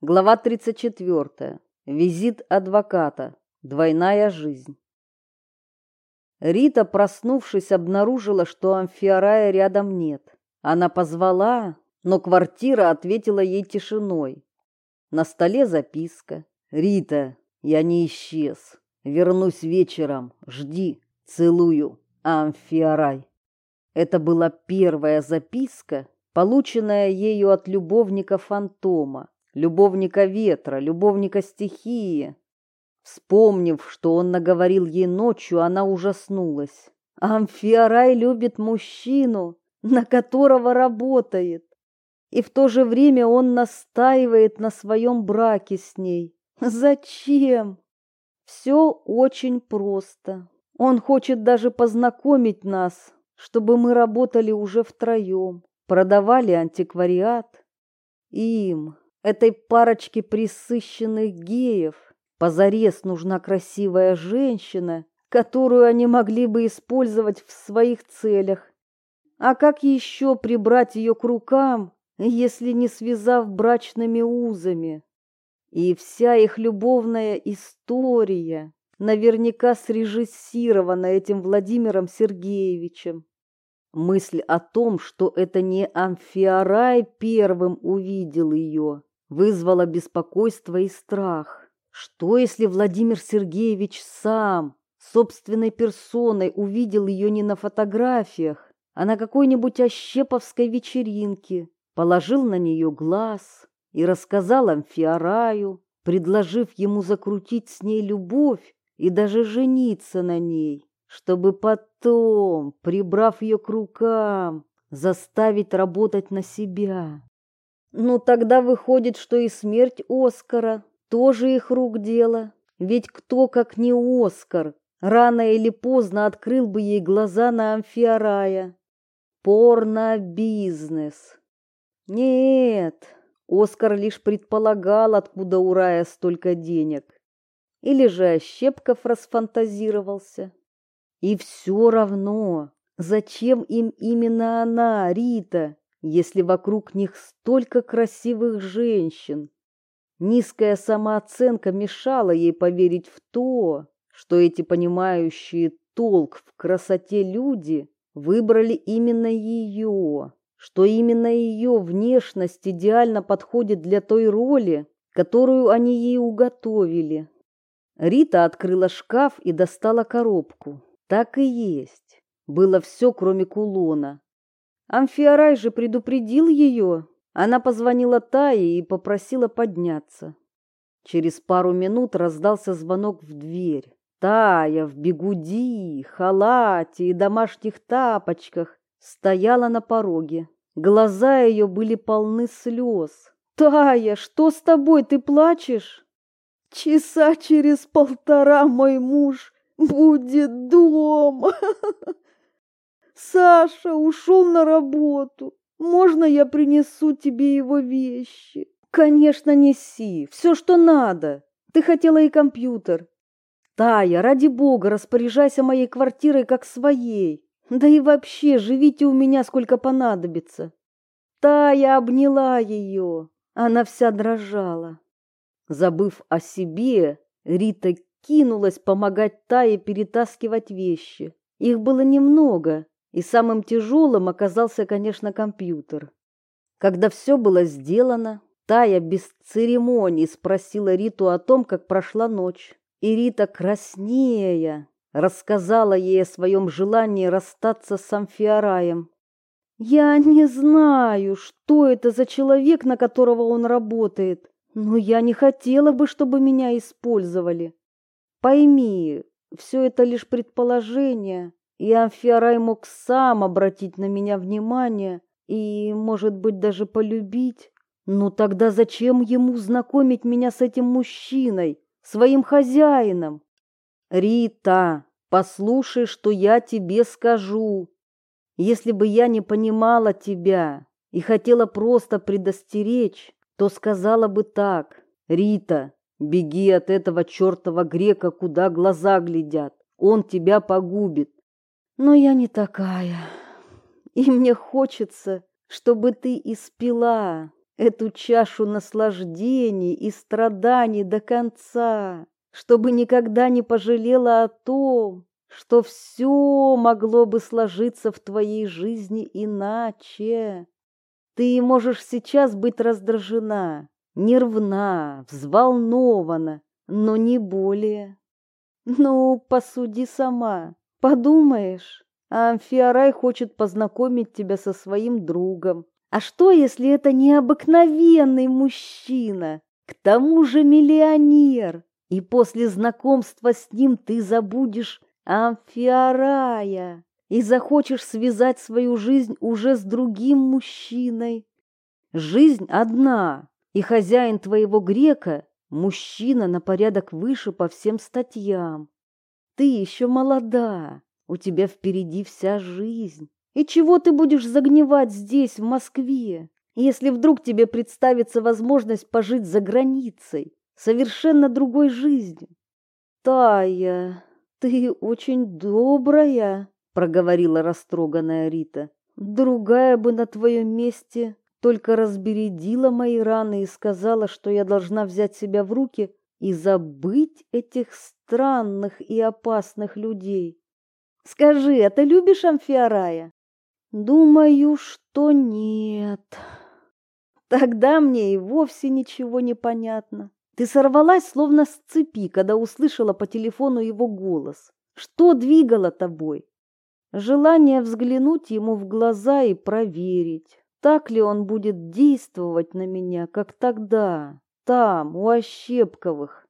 Глава 34. Визит адвоката. Двойная жизнь. Рита, проснувшись, обнаружила, что Амфиарая рядом нет. Она позвала, но квартира ответила ей тишиной. На столе записка. «Рита, я не исчез. Вернусь вечером. Жди. Целую. Амфиарай». Это была первая записка, полученная ею от любовника-фантома любовника ветра, любовника стихии. Вспомнив, что он наговорил ей ночью, она ужаснулась. Амфиарай любит мужчину, на которого работает. И в то же время он настаивает на своем браке с ней. Зачем? Все очень просто. Он хочет даже познакомить нас, чтобы мы работали уже втроем, продавали антиквариат. Им, этой парочке присыщенных геев позарез нужна красивая женщина, которую они могли бы использовать в своих целях. А как еще прибрать ее к рукам, если не связав брачными узами? И вся их любовная история наверняка срежиссирована этим Владимиром Сергеевичем. Мысль о том, что это не Амфиарай первым увидел ее, вызвало беспокойство и страх. Что, если Владимир Сергеевич сам, собственной персоной, увидел ее не на фотографиях, а на какой-нибудь ощеповской вечеринке, положил на нее глаз и рассказал Амфиараю, предложив ему закрутить с ней любовь и даже жениться на ней, чтобы потом, прибрав ее к рукам, заставить работать на себя. Ну тогда выходит, что и смерть Оскара тоже их рук дело. Ведь кто, как не Оскар, рано или поздно открыл бы ей глаза на Амфиарая. Порно-бизнес. Нет, Оскар лишь предполагал, откуда у Рая столько денег. Или же Ощепков расфантазировался. И все равно, зачем им именно она, Рита? Если вокруг них столько красивых женщин? Низкая самооценка мешала ей поверить в то, что эти понимающие толк в красоте люди выбрали именно ее, что именно ее внешность идеально подходит для той роли, которую они ей уготовили. Рита открыла шкаф и достала коробку. Так и есть. Было все, кроме кулона. Амфиарай же предупредил ее. Она позвонила Тае и попросила подняться. Через пару минут раздался звонок в дверь. Тая в бегуди, халате и домашних тапочках стояла на пороге. Глаза ее были полны слез. «Тая, что с тобой, ты плачешь?» «Часа через полтора мой муж будет дома!» Саша ушел на работу. Можно я принесу тебе его вещи? Конечно, неси. Все, что надо. Ты хотела и компьютер. Тая, ради бога, распоряжайся моей квартирой как своей. Да и вообще, живите у меня сколько понадобится. Тая обняла ее. Она вся дрожала. Забыв о себе, Рита кинулась помогать Тае перетаскивать вещи. Их было немного, и самым тяжелым оказался, конечно, компьютер. Когда все было сделано, Тая без церемоний спросила Риту о том, как прошла ночь. И Рита, краснея, рассказала ей о своем желании расстаться с Амфиараем. «Я не знаю, что это за человек, на которого он работает, но я не хотела бы, чтобы меня использовали. Пойми, все это лишь предположение, и Амфиарай мог сам обратить на меня внимание и, может быть, даже полюбить. Ну тогда зачем ему знакомить меня с этим мужчиной, своим хозяином? Рита, послушай, что я тебе скажу. Если бы я не понимала тебя и хотела просто предостеречь, то сказала бы так. Рита, беги от этого чертова грека, куда глаза глядят. Он тебя погубит. Но я не такая. И мне хочется, чтобы ты испила эту чашу наслаждений и страданий до конца, чтобы никогда не пожалела о том, что все могло бы сложиться в твоей жизни иначе. Ты можешь сейчас быть раздражена, нервна, взволнована, но не более. Ну, посуди сама, подумаешь, а Амфиарай хочет познакомить тебя со своим другом. А что, если это необыкновенный мужчина, к тому же миллионер, и после знакомства с ним ты забудешь Амфиарая и захочешь связать свою жизнь уже с другим мужчиной. Жизнь одна, и хозяин твоего грека – мужчина на порядок выше по всем статьям. Ты еще молода, у тебя впереди вся жизнь. И чего ты будешь загнивать здесь, в Москве, если вдруг тебе представится возможность пожить за границей, совершенно другой жизнью? Тая, ты очень добрая, проговорила растроганная Рита. Другая бы на твоем месте только разбередила мои раны и сказала, что я должна взять себя в руки и забыть этих странных и опасных людей. Скажи, а ты любишь Амфиарая? Думаю, что нет. Тогда мне и вовсе ничего не понятно. Ты сорвалась словно с цепи, когда услышала по телефону его голос. Что двигало тобой? Желание взглянуть ему в глаза и проверить, так ли он будет действовать на меня, как тогда, там, у Ощепковых.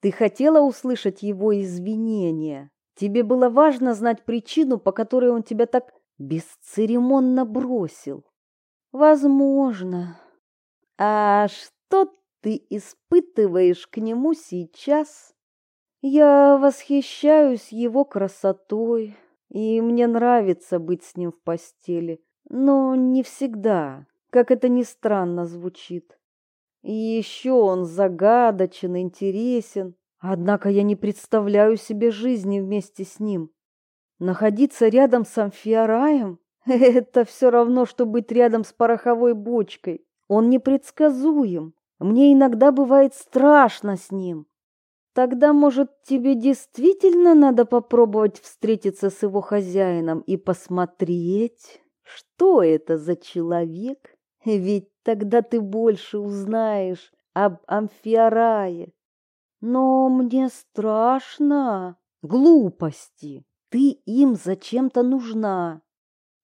Ты хотела услышать его извинения. Тебе было важно знать причину, по которой он тебя так бесцеремонно бросил. Возможно. А что ты испытываешь к нему сейчас? Я восхищаюсь его красотой, и мне нравится быть с ним в постели, но не всегда, как это ни странно звучит. И еще он загадочен, интересен, однако я не представляю себе жизни вместе с ним. Находиться рядом с Амфиараем — это все равно, что быть рядом с пороховой бочкой. Он непредсказуем. Мне иногда бывает страшно с ним. Тогда, может, тебе действительно надо попробовать встретиться с его хозяином и посмотреть, что это за человек? Ведь тогда ты больше узнаешь об Амфиарае. Но мне страшно. Глупости. Ты им зачем-то нужна.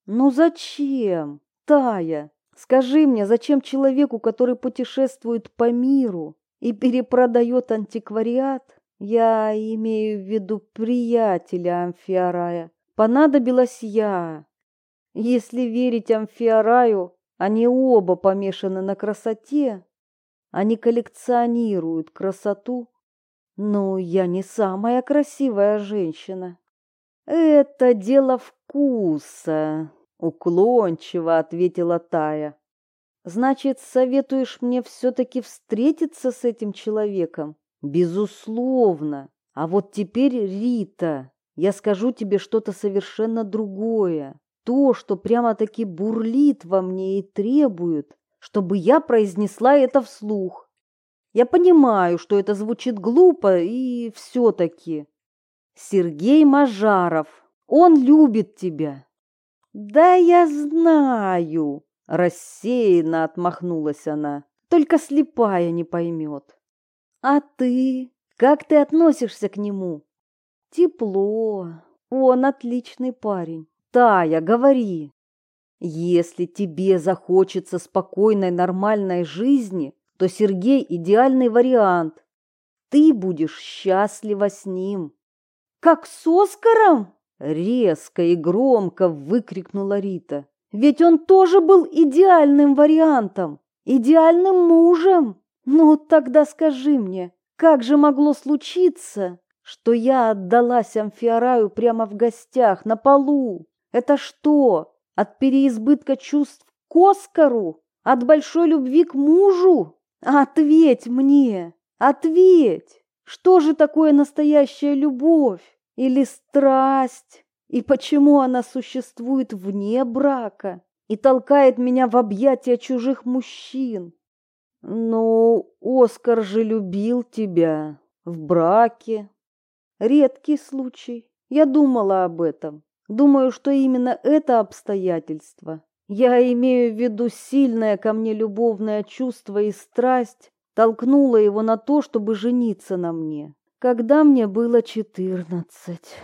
Ну зачем? Тая, скажи мне, зачем человеку, который путешествует по миру, и перепродает антиквариат, я имею в виду приятеля Амфиарая, понадобилась я. Если верить Амфиараю, они оба помешаны на красоте, они коллекционируют красоту, но я не самая красивая женщина. Это дело вкуса, уклончиво ответила Тая. Значит, советуешь мне все-таки встретиться с этим человеком? Безусловно. А вот теперь, Рита, я скажу тебе что-то совершенно другое. То, что прямо-таки бурлит во мне и требует, чтобы я произнесла это вслух. Я понимаю, что это звучит глупо, и все-таки. Сергей Мажаров, он любит тебя. Да я знаю, Рассеянно отмахнулась она. Только слепая не поймет. А ты? Как ты относишься к нему? Тепло. Он отличный парень. Тая, говори. Если тебе захочется спокойной нормальной жизни, то Сергей идеальный вариант. Ты будешь счастлива с ним. Как с Оскаром? Резко и громко выкрикнула Рита. Ведь он тоже был идеальным вариантом, идеальным мужем. Ну, тогда скажи мне, как же могло случиться, что я отдалась Амфиараю прямо в гостях, на полу? Это что, от переизбытка чувств к Оскару? От большой любви к мужу? Ответь мне, ответь! Что же такое настоящая любовь или страсть? И почему она существует вне брака? и толкает меня в объятия чужих мужчин. Но Оскар же любил тебя в браке. Редкий случай. Я думала об этом. Думаю, что именно это обстоятельство. Я имею в виду сильное ко мне любовное чувство и страсть толкнуло его на то, чтобы жениться на мне, когда мне было четырнадцать.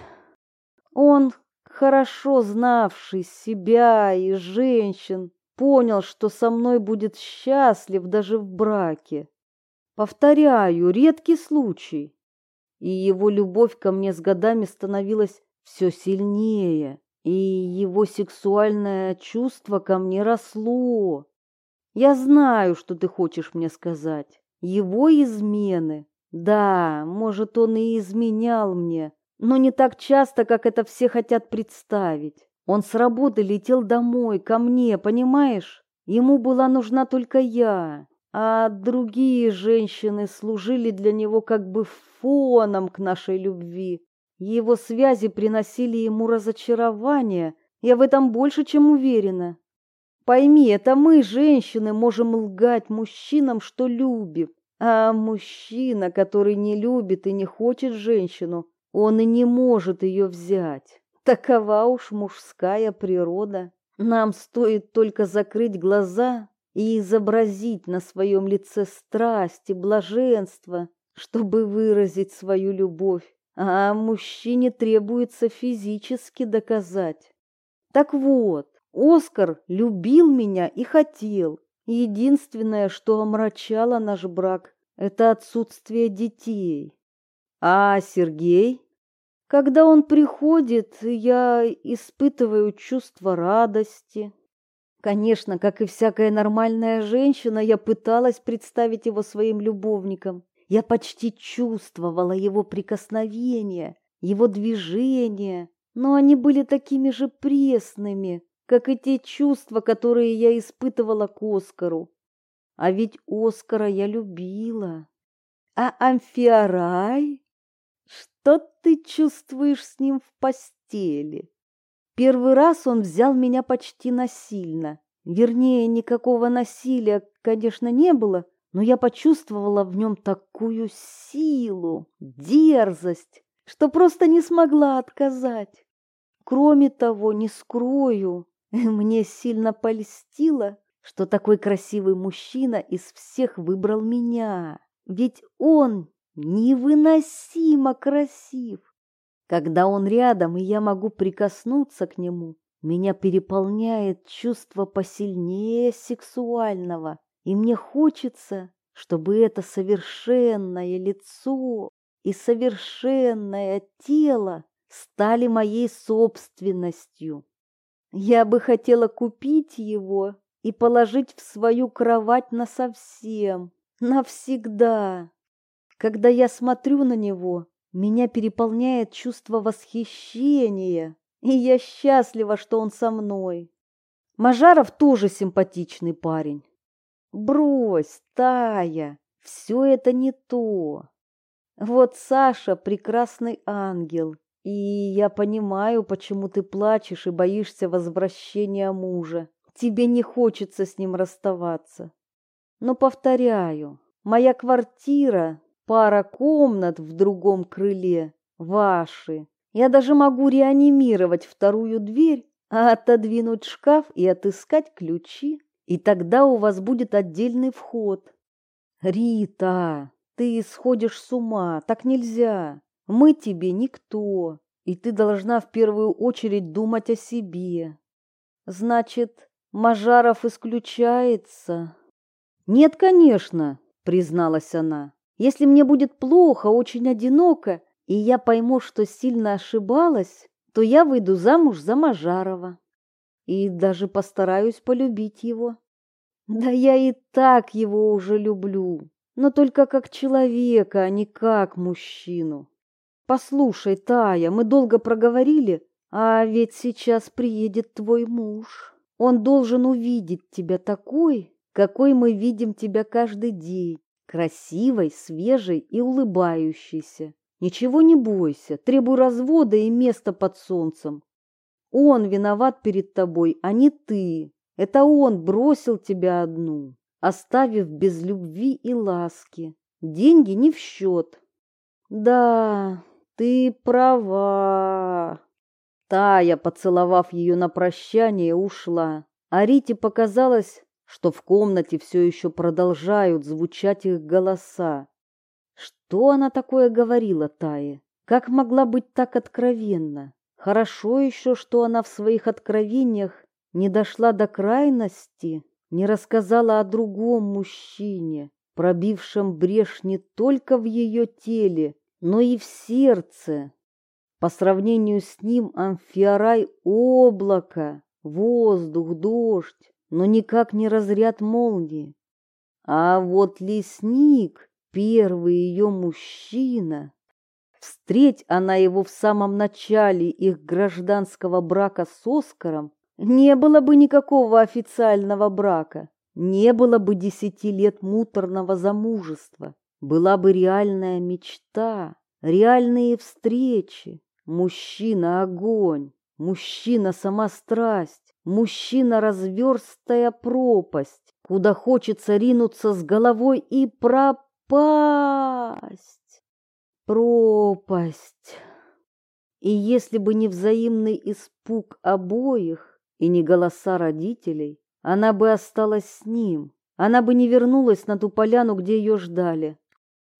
Он, хорошо знавший себя и женщин, понял, что со мной будет счастлив даже в браке. Повторяю, редкий случай. И его любовь ко мне с годами становилась все сильнее, и его сексуальное чувство ко мне росло. Я знаю, что ты хочешь мне сказать. Его измены. Да, может, он и изменял мне, но не так часто, как это все хотят представить. Он с работы летел домой, ко мне, понимаешь? Ему была нужна только я, а другие женщины служили для него как бы фоном к нашей любви. Его связи приносили ему разочарование, я в этом больше, чем уверена. Пойми, это мы, женщины, можем лгать мужчинам, что любим. А мужчина, который не любит и не хочет женщину, он и не может ее взять. Такова уж мужская природа. Нам стоит только закрыть глаза и изобразить на своем лице страсть и блаженство, чтобы выразить свою любовь а мужчине требуется физически доказать. Так вот, Оскар любил меня и хотел. Единственное, что омрачало наш брак, это отсутствие детей. А Сергей? Когда он приходит, я испытываю чувство радости. Конечно, как и всякая нормальная женщина, я пыталась представить его своим любовником. Я почти чувствовала его прикосновения, его движения, но они были такими же пресными, как и те чувства, которые я испытывала к Оскару. А ведь Оскара я любила. А Амфиарай? Что ты чувствуешь с ним в постели? Первый раз он взял меня почти насильно. Вернее, никакого насилия, конечно, не было, но я почувствовала в нем такую силу, дерзость, что просто не смогла отказать. Кроме того, не скрою, мне сильно польстило, что такой красивый мужчина из всех выбрал меня, ведь он невыносимо красив. Когда он рядом, и я могу прикоснуться к нему, меня переполняет чувство посильнее сексуального. И мне хочется, чтобы это совершенное лицо и совершенное тело стали моей собственностью. Я бы хотела купить его и положить в свою кровать насовсем, навсегда. Когда я смотрю на него, меня переполняет чувство восхищения, и я счастлива, что он со мной. Мажаров тоже симпатичный парень. Брось, Тая, все это не то. Вот Саша прекрасный ангел, и я понимаю, почему ты плачешь и боишься возвращения мужа. Тебе не хочется с ним расставаться. Но повторяю, моя квартира, пара комнат в другом крыле, ваши. Я даже могу реанимировать вторую дверь, а отодвинуть шкаф и отыскать ключи и тогда у вас будет отдельный вход. Рита, ты сходишь с ума, так нельзя. Мы тебе никто, и ты должна в первую очередь думать о себе. Значит, Мажаров исключается? Нет, конечно, призналась она. Если мне будет плохо, очень одиноко, и я пойму, что сильно ошибалась, то я выйду замуж за Мажарова и даже постараюсь полюбить его. Да я и так его уже люблю, но только как человека, а не как мужчину. Послушай, Тая, мы долго проговорили, а ведь сейчас приедет твой муж. Он должен увидеть тебя такой, какой мы видим тебя каждый день, красивой, свежей и улыбающейся. Ничего не бойся, требуй развода и места под солнцем. Он виноват перед тобой, а не ты. Это он бросил тебя одну, оставив без любви и ласки. Деньги не в счет. Да, ты права. Тая, поцеловав ее на прощание, ушла. А Рите показалось, что в комнате все еще продолжают звучать их голоса. Что она такое говорила Тае? Как могла быть так откровенна? Хорошо еще, что она в своих откровениях не дошла до крайности, не рассказала о другом мужчине, пробившем брешь не только в ее теле, но и в сердце. По сравнению с ним Амфиарай — облако, воздух, дождь, но никак не разряд молнии. А вот лесник, первый ее мужчина, встреть она его в самом начале их гражданского брака с Оскаром, не было бы никакого официального брака, не было бы десяти лет муторного замужества, была бы реальная мечта, реальные встречи, мужчина-огонь, мужчина-сама страсть, Мужчина разверстая пропасть, куда хочется ринуться с головой и пропасть. Пропасть. И если бы не взаимный испуг обоих и не голоса родителей, она бы осталась с ним. Она бы не вернулась на ту поляну, где ее ждали.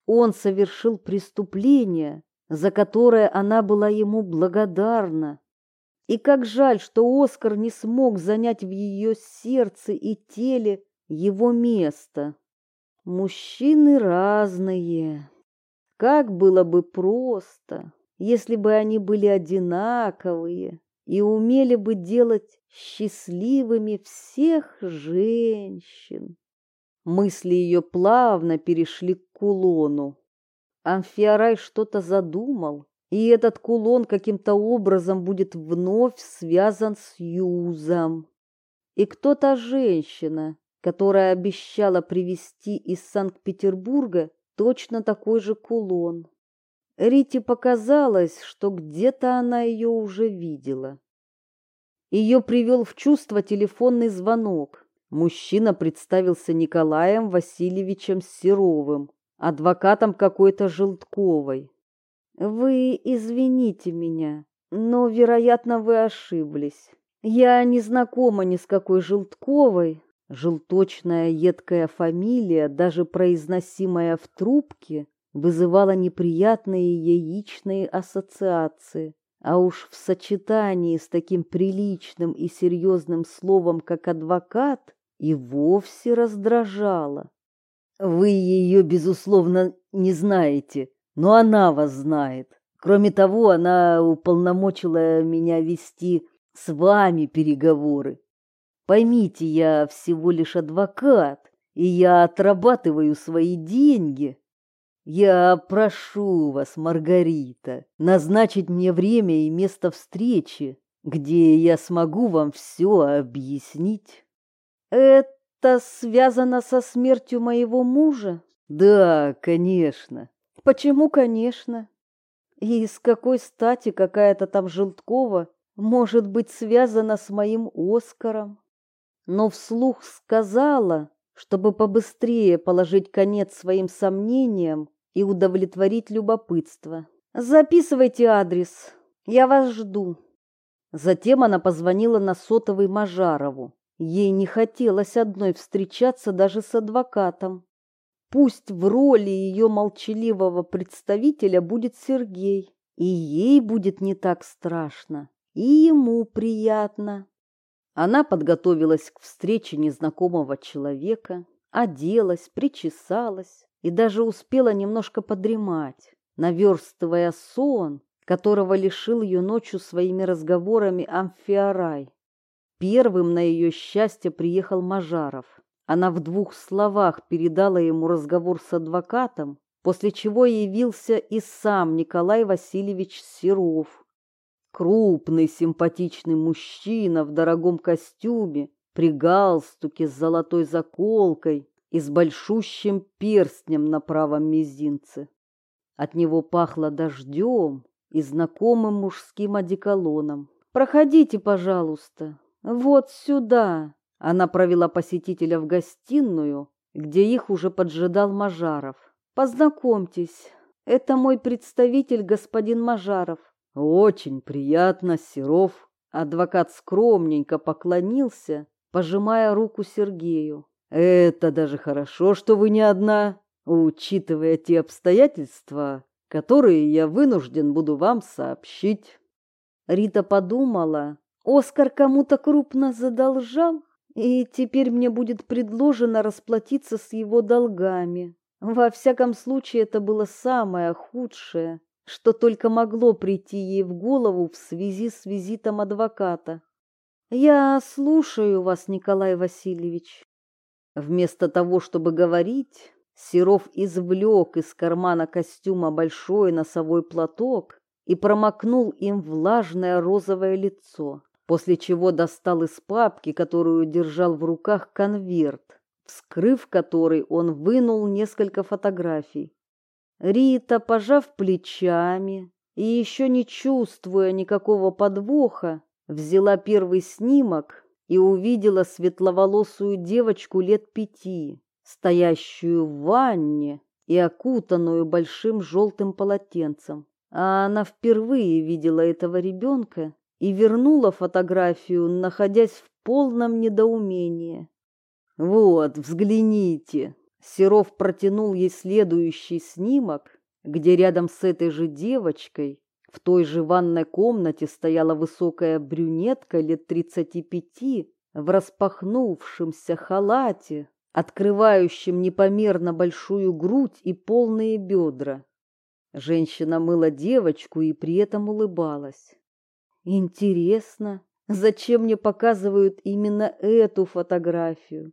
Он совершил преступление, за которое она была ему благодарна. И как жаль, что Оскар не смог занять в ее сердце и теле его место. Мужчины разные. Как было бы просто, если бы они были одинаковые и умели бы делать счастливыми всех женщин. Мысли ее плавно перешли к кулону. Амфиарай что-то задумал, и этот кулон каким-то образом будет вновь связан с Юзом. И кто то женщина, которая обещала привезти из Санкт-Петербурга точно такой же кулон. Рите показалось, что где-то она ее уже видела. Ее привел в чувство телефонный звонок. Мужчина представился Николаем Васильевичем Серовым, адвокатом какой-то Желтковой. Вы извините меня, но, вероятно, вы ошиблись. Я не знакома ни с какой Желтковой. Желточная едкая фамилия, даже произносимая в трубке, вызывала неприятные яичные ассоциации. А уж в сочетании с таким приличным и серьезным словом, как адвокат, и вовсе раздражала. Вы ее, безусловно, не знаете, но она вас знает. Кроме того, она уполномочила меня вести с вами переговоры. Поймите, я всего лишь адвокат, и я отрабатываю свои деньги. Я прошу вас, Маргарита, назначить мне время и место встречи, где я смогу вам все объяснить. Это связано со смертью моего мужа? Да, конечно. Почему, конечно? И с какой стати какая-то там Желткова может быть связана с моим Оскаром? Но вслух сказала, чтобы побыстрее положить конец своим сомнениям и удовлетворить любопытство. Записывайте адрес. Я вас жду. Затем она позвонила на сотовый Мажарову. Ей не хотелось одной встречаться даже с адвокатом. Пусть в роли ее молчаливого представителя будет Сергей, и ей будет не так страшно, и ему приятно. Она подготовилась к встрече незнакомого человека, оделась, причесалась и даже успела немножко подремать, наверстывая сон, которого лишил ее ночью своими разговорами Амфиарай. Первым на ее счастье приехал Мажаров. Она в двух словах передала ему разговор с адвокатом, после чего явился и сам Николай Васильевич Серов. Крупный симпатичный мужчина в дорогом костюме, при галстуке с золотой заколкой и с большущим перстнем на правом мизинце. От него пахло дождем и знакомым мужским одеколоном. «Проходите, пожалуйста, вот сюда!» Она провела посетителя в гостиную, где их уже поджидал Мажаров. Познакомьтесь, это мой представитель господин Мажаров. Очень приятно, Серов. Адвокат скромненько поклонился, пожимая руку Сергею. Это даже хорошо, что вы не одна, учитывая те обстоятельства, которые я вынужден буду вам сообщить. Рита подумала, Оскар кому-то крупно задолжал, и теперь мне будет предложено расплатиться с его долгами. Во всяком случае, это было самое худшее, что только могло прийти ей в голову в связи с визитом адвоката. «Я слушаю вас, Николай Васильевич». Вместо того, чтобы говорить, Серов извлек из кармана костюма большой носовой платок и промокнул им влажное розовое лицо, после чего достал из папки, которую держал в руках, конверт, вскрыв который он вынул несколько фотографий. Рита, пожав плечами и еще не чувствуя никакого подвоха, взяла первый снимок и увидела светловолосую девочку лет пяти, стоящую в ванне и окутанную большим желтым полотенцем. А она впервые видела этого ребенка и вернула фотографию, находясь в полном недоумении. «Вот, взгляните!» Серов протянул ей следующий снимок, где рядом с этой же девочкой в той же ванной комнате стояла высокая брюнетка лет тридцати пяти в распахнувшемся халате, открывающем непомерно большую грудь и полные бедра. Женщина мыла девочку и при этом улыбалась. Интересно, зачем мне показывают именно эту фотографию?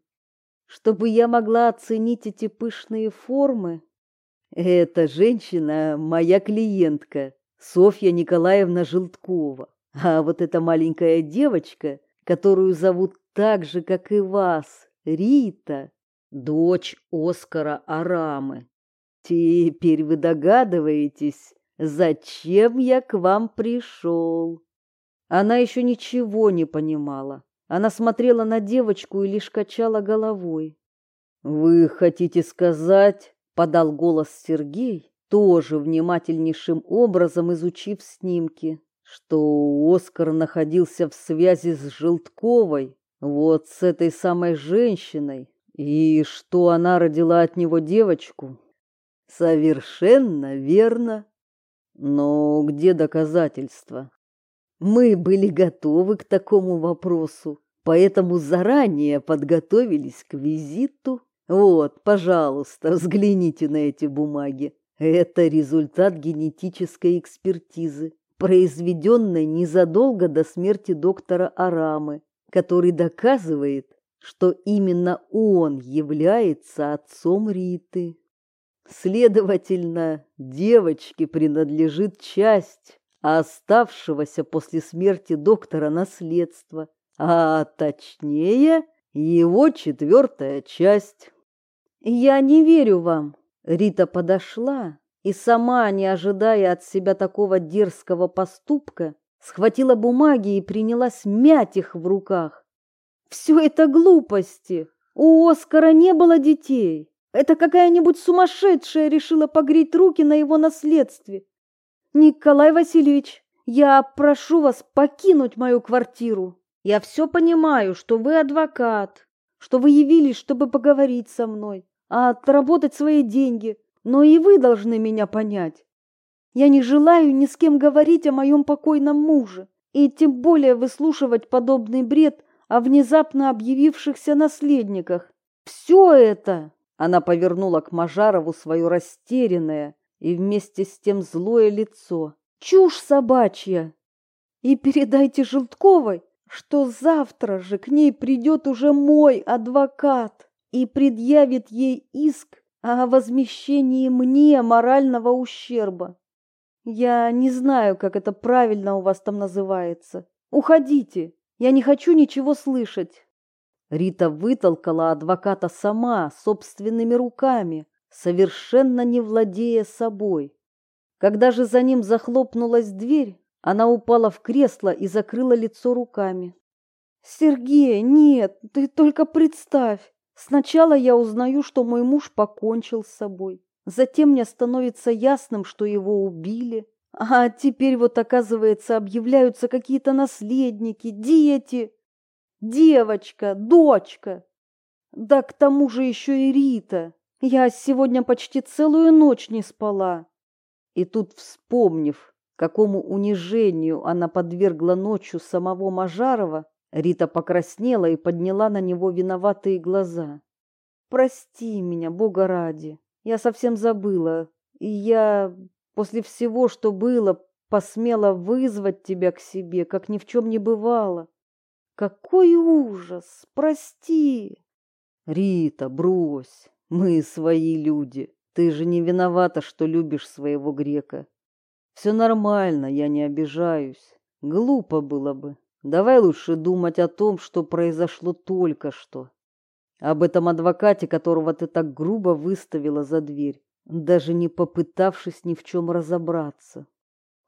Чтобы я могла оценить эти пышные формы. Эта женщина моя клиентка, Софья Николаевна Желткова. А вот эта маленькая девочка, которую зовут так же, как и вас, Рита, дочь Оскара Арамы. Теперь вы догадываетесь, зачем я к вам пришел. Она еще ничего не понимала. Она смотрела на девочку и лишь качала головой. «Вы хотите сказать?» — подал голос Сергей, тоже внимательнейшим образом изучив снимки, что Оскар находился в связи с Желтковой, вот с этой самой женщиной, и что она родила от него девочку. Совершенно верно. Но где доказательства? Мы были готовы к такому вопросу, поэтому заранее подготовились к визиту. Вот, пожалуйста, взгляните на эти бумаги. Это результат генетической экспертизы, произведенной незадолго до смерти доктора Арамы, который доказывает, что именно он является отцом Риты. Следовательно, девочке принадлежит часть а оставшегося после смерти доктора наследства, а точнее его четвертая часть. «Я не верю вам». Рита подошла и сама, не ожидая от себя такого дерзкого поступка, схватила бумаги и принялась мять их в руках. «Все это глупости. У Оскара не было детей. Это какая-нибудь сумасшедшая решила погреть руки на его наследстве. Николай Васильевич, я прошу вас покинуть мою квартиру. Я все понимаю, что вы адвокат, что вы явились, чтобы поговорить со мной, а отработать свои деньги, но и вы должны меня понять. Я не желаю ни с кем говорить о моем покойном муже, и тем более выслушивать подобный бред о внезапно объявившихся наследниках. Все это, она повернула к Мажарову свое растерянное, и вместе с тем злое лицо. Чушь собачья! И передайте Желтковой, что завтра же к ней придет уже мой адвокат и предъявит ей иск о возмещении мне морального ущерба. Я не знаю, как это правильно у вас там называется. Уходите, я не хочу ничего слышать. Рита вытолкала адвоката сама, собственными руками, совершенно не владея собой. Когда же за ним захлопнулась дверь, она упала в кресло и закрыла лицо руками. Сергей, нет, ты только представь. Сначала я узнаю, что мой муж покончил с собой. Затем мне становится ясным, что его убили. А теперь вот, оказывается, объявляются какие-то наследники, дети. Девочка, дочка. Да к тому же еще и Рита. Я сегодня почти целую ночь не спала. И тут, вспомнив, какому унижению она подвергла ночью самого Мажарова, Рита покраснела и подняла на него виноватые глаза. «Прости меня, Бога ради, я совсем забыла, и я после всего, что было, посмела вызвать тебя к себе, как ни в чем не бывало. Какой ужас! Прости!» «Рита, брось, мы свои люди, ты же не виновата, что любишь своего грека. Все нормально, я не обижаюсь, глупо было бы». Давай лучше думать о том, что произошло только что. Об этом адвокате, которого ты так грубо выставила за дверь, даже не попытавшись ни в чем разобраться.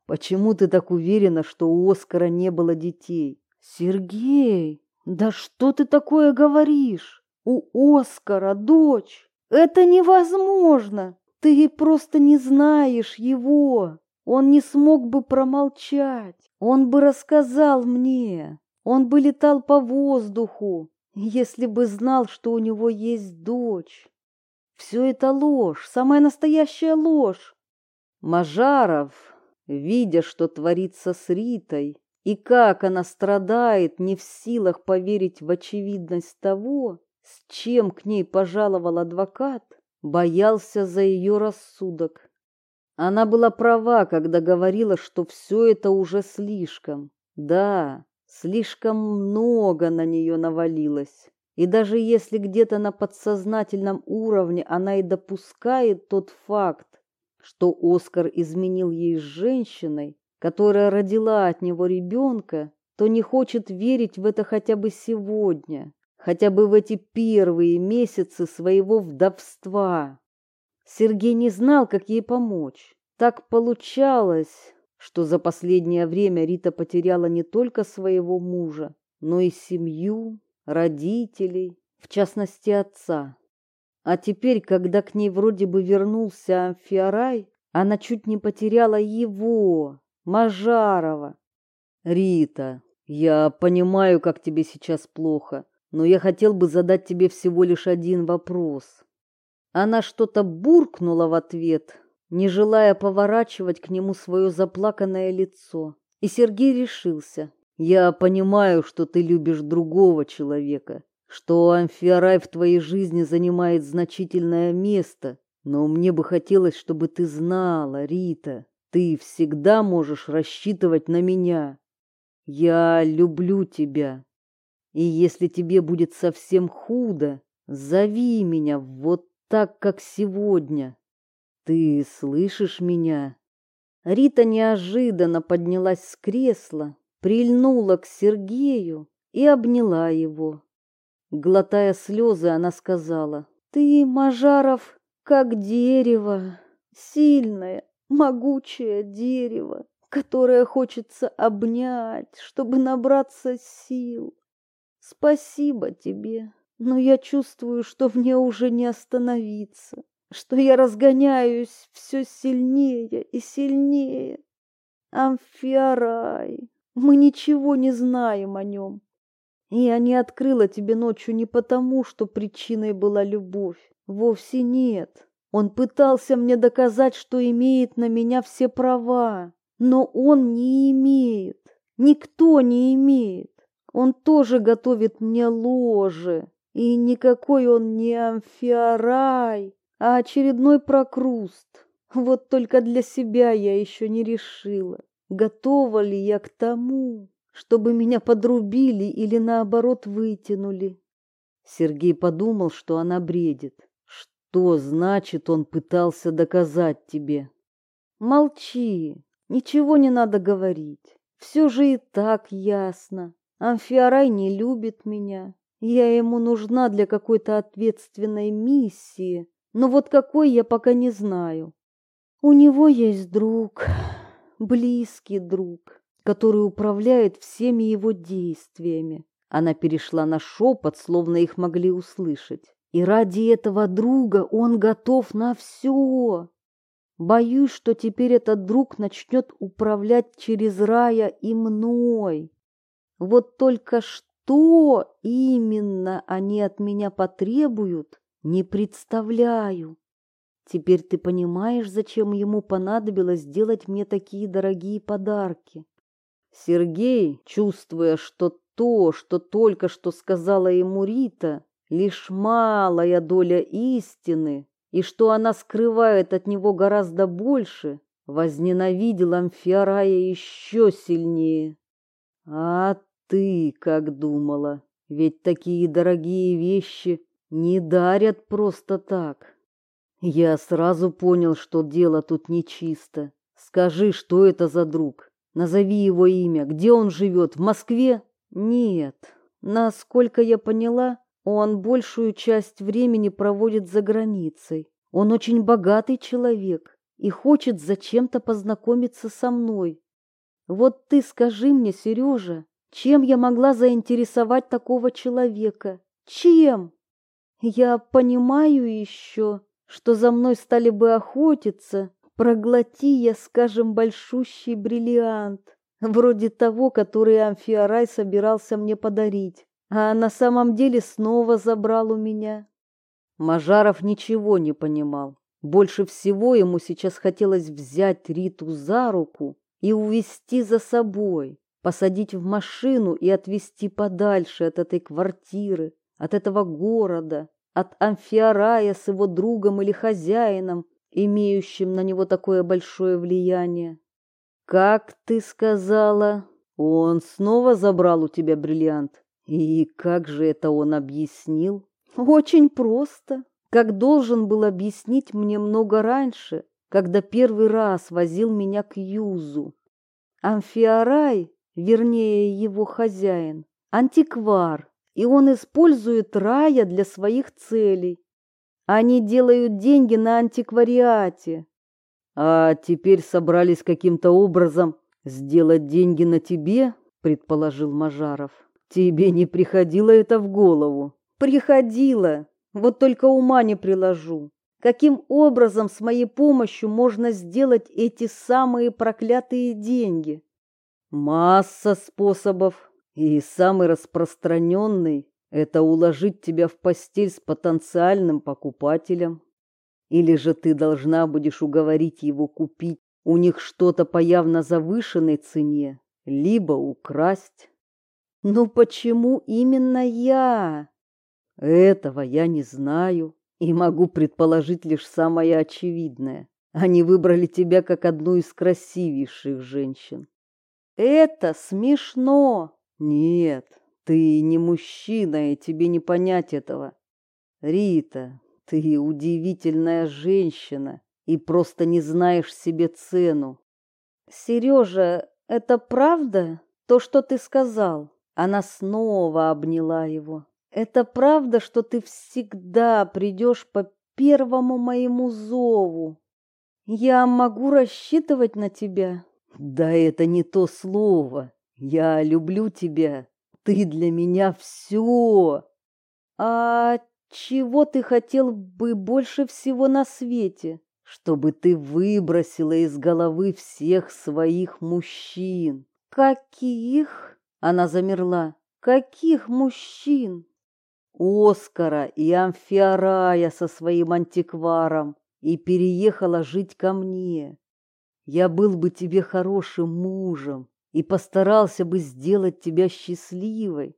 Почему ты так уверена, что у Оскара не было детей? Сергей, да что ты такое говоришь? У Оскара дочь. Это невозможно. Ты просто не знаешь его. Он не смог бы промолчать. Он бы рассказал мне, он бы летал по воздуху, если бы знал, что у него есть дочь. Все это ложь, самая настоящая ложь. Мажаров, видя, что творится с Ритой, и как она страдает, не в силах поверить в очевидность того, с чем к ней пожаловал адвокат, боялся за ее рассудок. Она была права, когда говорила, что все это уже слишком. Да, слишком много на нее навалилось. И даже если где-то на подсознательном уровне она и допускает тот факт, что Оскар изменил ей с женщиной, которая родила от него ребенка, то не хочет верить в это хотя бы сегодня, хотя бы в эти первые месяцы своего вдовства. Сергей не знал, как ей помочь. Так получалось, что за последнее время Рита потеряла не только своего мужа, но и семью, родителей, в частности отца. А теперь, когда к ней вроде бы вернулся Амфиарай, она чуть не потеряла его, Мажарова. Рита, я понимаю, как тебе сейчас плохо, но я хотел бы задать тебе всего лишь один вопрос. Она что-то буркнула в ответ, не желая поворачивать к нему свое заплаканное лицо. И Сергей решился. «Я понимаю, что ты любишь другого человека, что Амфиарай в твоей жизни занимает значительное место, но мне бы хотелось, чтобы ты знала, Рита, ты всегда можешь рассчитывать на меня. Я люблю тебя. И если тебе будет совсем худо, зови меня вот так, как сегодня. Ты слышишь меня? Рита неожиданно поднялась с кресла, прильнула к Сергею и обняла его. Глотая слезы, она сказала, «Ты, Мажаров, как дерево, сильное, могучее дерево, которое хочется обнять, чтобы набраться сил. Спасибо тебе, но я чувствую, что мне уже не остановиться, что я разгоняюсь все сильнее и сильнее. Амфиарай, мы ничего не знаем о нем. Я не открыла тебе ночью не потому, что причиной была любовь. Вовсе нет. Он пытался мне доказать, что имеет на меня все права. Но он не имеет. Никто не имеет. Он тоже готовит мне ложе. И никакой он не амфиарай, а очередной прокруст. Вот только для себя я еще не решила, готова ли я к тому, чтобы меня подрубили или наоборот вытянули. Сергей подумал, что она бредит. Что значит он пытался доказать тебе? Молчи, ничего не надо говорить. Все же и так ясно. Амфиарай не любит меня, я ему нужна для какой-то ответственной миссии, но вот какой я пока не знаю. У него есть друг, близкий друг, который управляет всеми его действиями, Она перешла на шепот, словно их могли услышать. И ради этого друга он готов на все. Боюсь, что теперь этот друг начнет управлять через рая и мной. Вот только что именно они от меня потребуют, не представляю. Теперь ты понимаешь, зачем ему понадобилось делать мне такие дорогие подарки. Сергей, чувствуя, что то, что только что сказала ему Рита, лишь малая доля истины, и что она скрывает от него гораздо больше, возненавидел Амфиарая еще сильнее. А ты как думала? Ведь такие дорогие вещи не дарят просто так. Я сразу понял, что дело тут нечисто. Скажи, что это за друг? Назови его имя. Где он живет? В Москве? Нет. Насколько я поняла, он большую часть времени проводит за границей. Он очень богатый человек и хочет зачем-то познакомиться со мной. Вот ты скажи мне, Сережа, чем я могла заинтересовать такого человека? Чем? Я понимаю еще, что за мной стали бы охотиться, проглоти я, скажем, большущий бриллиант, вроде того, который Амфиарай собирался мне подарить а на самом деле снова забрал у меня. Мажаров ничего не понимал. Больше всего ему сейчас хотелось взять Риту за руку и увести за собой, посадить в машину и отвезти подальше от этой квартиры, от этого города, от Амфиарая с его другом или хозяином, имеющим на него такое большое влияние. «Как ты сказала, он снова забрал у тебя бриллиант?» И как же это он объяснил? Очень просто, как должен был объяснить мне много раньше, когда первый раз возил меня к Юзу. Амфиарай, вернее его хозяин, антиквар, и он использует рая для своих целей. Они делают деньги на антиквариате. А теперь собрались каким-то образом сделать деньги на тебе, предположил Мажаров. Тебе не приходило это в голову? Приходило. Вот только ума не приложу. Каким образом с моей помощью можно сделать эти самые проклятые деньги? Масса способов. И самый распространенный – это уложить тебя в постель с потенциальным покупателем. Или же ты должна будешь уговорить его купить у них что-то по явно завышенной цене, либо украсть. Но почему именно я? Этого я не знаю и могу предположить лишь самое очевидное. Они выбрали тебя как одну из красивейших женщин. Это смешно. Нет, ты не мужчина, и тебе не понять этого. Рита, ты удивительная женщина и просто не знаешь себе цену. Сережа, это правда, то, что ты сказал? Она снова обняла его. «Это правда, что ты всегда придешь по первому моему зову? Я могу рассчитывать на тебя?» «Да это не то слово. Я люблю тебя. Ты для меня все». «А чего ты хотел бы больше всего на свете?» «Чтобы ты выбросила из головы всех своих мужчин». «Каких?» Она замерла. Каких мужчин? Оскара и Амфиарая со своим антикваром и переехала жить ко мне. Я был бы тебе хорошим мужем и постарался бы сделать тебя счастливой.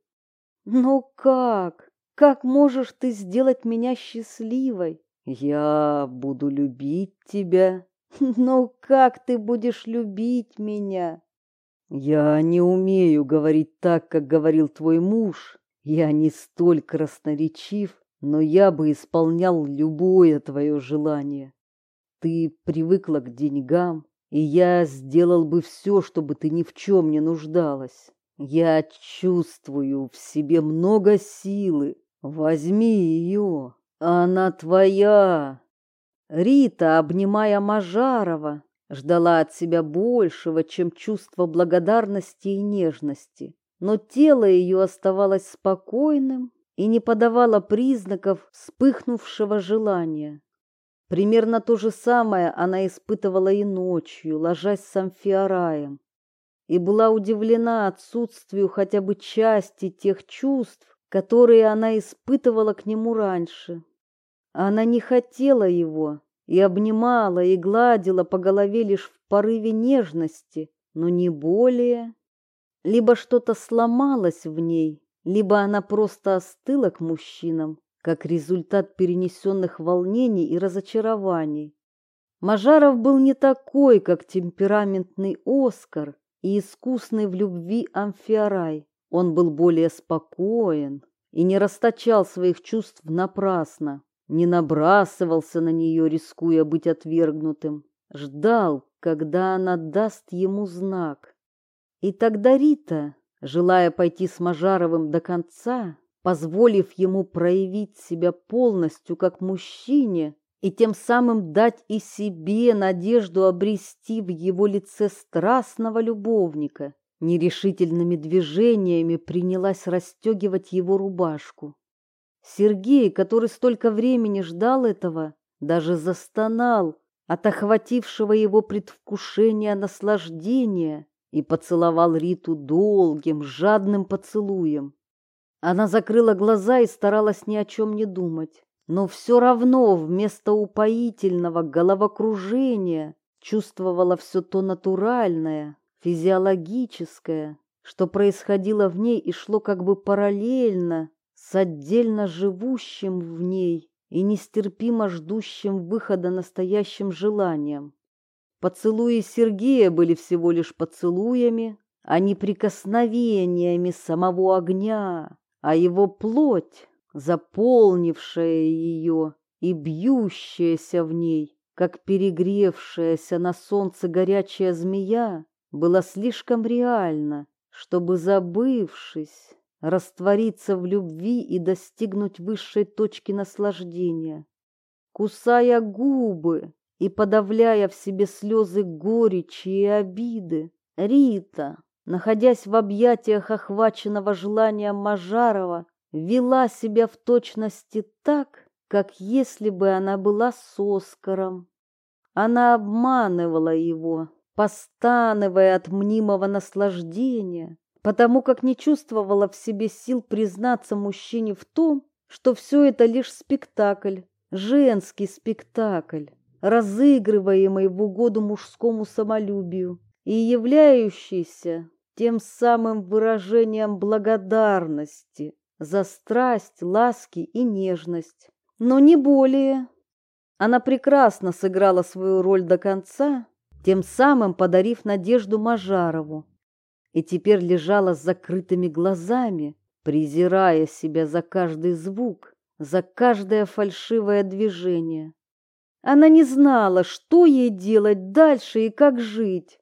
Но как? Как можешь ты сделать меня счастливой? Я буду любить тебя. Но как ты будешь любить меня? Я не умею говорить так, как говорил твой муж. Я не столь красноречив, но я бы исполнял любое твое желание. Ты привыкла к деньгам, и я сделал бы все, чтобы ты ни в чем не нуждалась. Я чувствую в себе много силы. Возьми ее, она твоя. Рита, обнимая Мажарова, ждала от себя большего, чем чувство благодарности и нежности. но тело ее оставалось спокойным и не подавало признаков вспыхнувшего желания. Примерно то же самое она испытывала и ночью, ложась с Амфиараем, и была удивлена отсутствию хотя бы части тех чувств, которые она испытывала к нему раньше. Она не хотела его и обнимала и гладила по голове лишь в порыве нежности, но не более. Либо что-то сломалось в ней, либо она просто остыла к мужчинам, как результат перенесенных волнений и разочарований. Мажаров был не такой, как темпераментный Оскар и искусный в любви Амфиарай. Он был более спокоен и не расточал своих чувств напрасно, не набрасывался на нее, рискуя быть отвергнутым, ждал, когда она даст ему знак. И тогда Рита, желая пойти с Мажаровым до конца, позволив ему проявить себя полностью как мужчине и тем самым дать и себе надежду обрести в его лице страстного любовника, нерешительными движениями принялась расстегивать его рубашку. Сергей, который столько времени ждал этого, даже застонал от охватившего его предвкушения наслаждения и поцеловал Риту долгим, жадным поцелуем. Она закрыла глаза и старалась ни о чем не думать. Но все равно вместо упоительного головокружения чувствовала все то натуральное, физиологическое, что происходило в ней и шло как бы параллельно с отдельно живущим в ней и нестерпимо ждущим выхода настоящим желанием. Поцелуи Сергея были всего лишь поцелуями, а не прикосновениями самого огня, а его плоть, заполнившая ее и бьющаяся в ней, как перегревшаяся на солнце горячая змея, была слишком реальна, чтобы, забывшись, раствориться в любви и достигнуть высшей точки наслаждения. Кусая губы и подавляя в себе слезы горечи и обиды, Рита находясь в объятиях охваченного желанием Мажарова, вела себя в точности так, как если бы она была с Оскаром. Она обманывала его, постанывая от мнимого наслаждения, потому как не чувствовала в себе сил признаться мужчине в том, что все это лишь спектакль, женский спектакль, разыгрываемый в угоду мужскому самолюбию и являющийся тем самым выражением благодарности за страсть, ласки и нежность. Но не более. Она прекрасно сыграла свою роль до конца, тем самым подарив надежду Мажарову, и теперь лежала с закрытыми глазами, презирая себя за каждый звук, за каждое фальшивое движение. Она не знала, что ей делать дальше и как жить.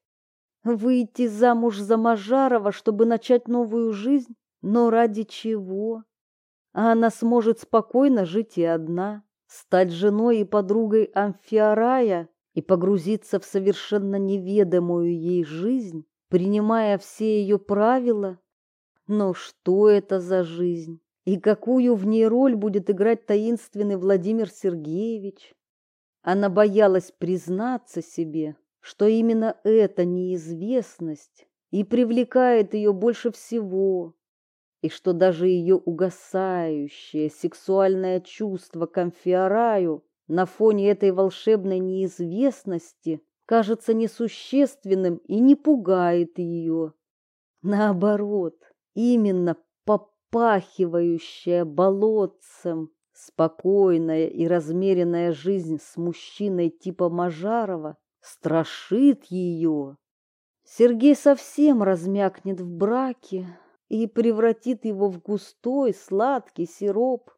Выйти замуж за Мажарова, чтобы начать новую жизнь? Но ради чего? А она сможет спокойно жить и одна, стать женой и подругой Амфиарая и погрузиться в совершенно неведомую ей жизнь, принимая все ее правила? Но что это за жизнь? И какую в ней роль будет играть таинственный Владимир Сергеевич? Она боялась признаться себе, что именно эта неизвестность и привлекает ее больше всего, и что даже ее угасающее сексуальное чувство к Амфиараю на фоне этой волшебной неизвестности кажется несущественным и не пугает ее. Наоборот, именно попахивающая болотцем спокойная и размеренная жизнь с мужчиной типа Мажарова страшит ее. Сергей совсем размякнет в браке и превратит его в густой сладкий сироп,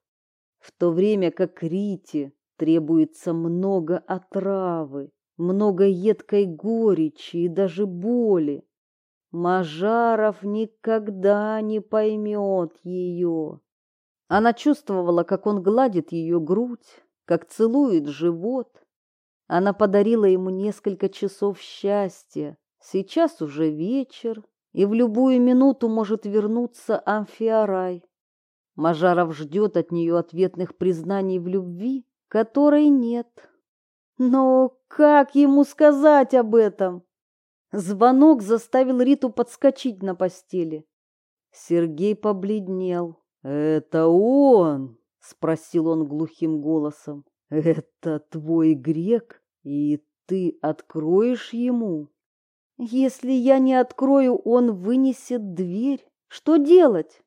в то время как Рите требуется много отравы, много едкой горечи и даже боли. Мажаров никогда не поймет ее. Она чувствовала, как он гладит ее грудь, как целует живот, она подарила ему несколько часов счастья. Сейчас уже вечер, и в любую минуту может вернуться Амфиарай. Мажаров ждет от нее ответных признаний в любви, которой нет. Но как ему сказать об этом? Звонок заставил Риту подскочить на постели. Сергей побледнел. «Это он?» — спросил он глухим голосом. «Это твой грек, и ты откроешь ему?» «Если я не открою, он вынесет дверь. Что делать?»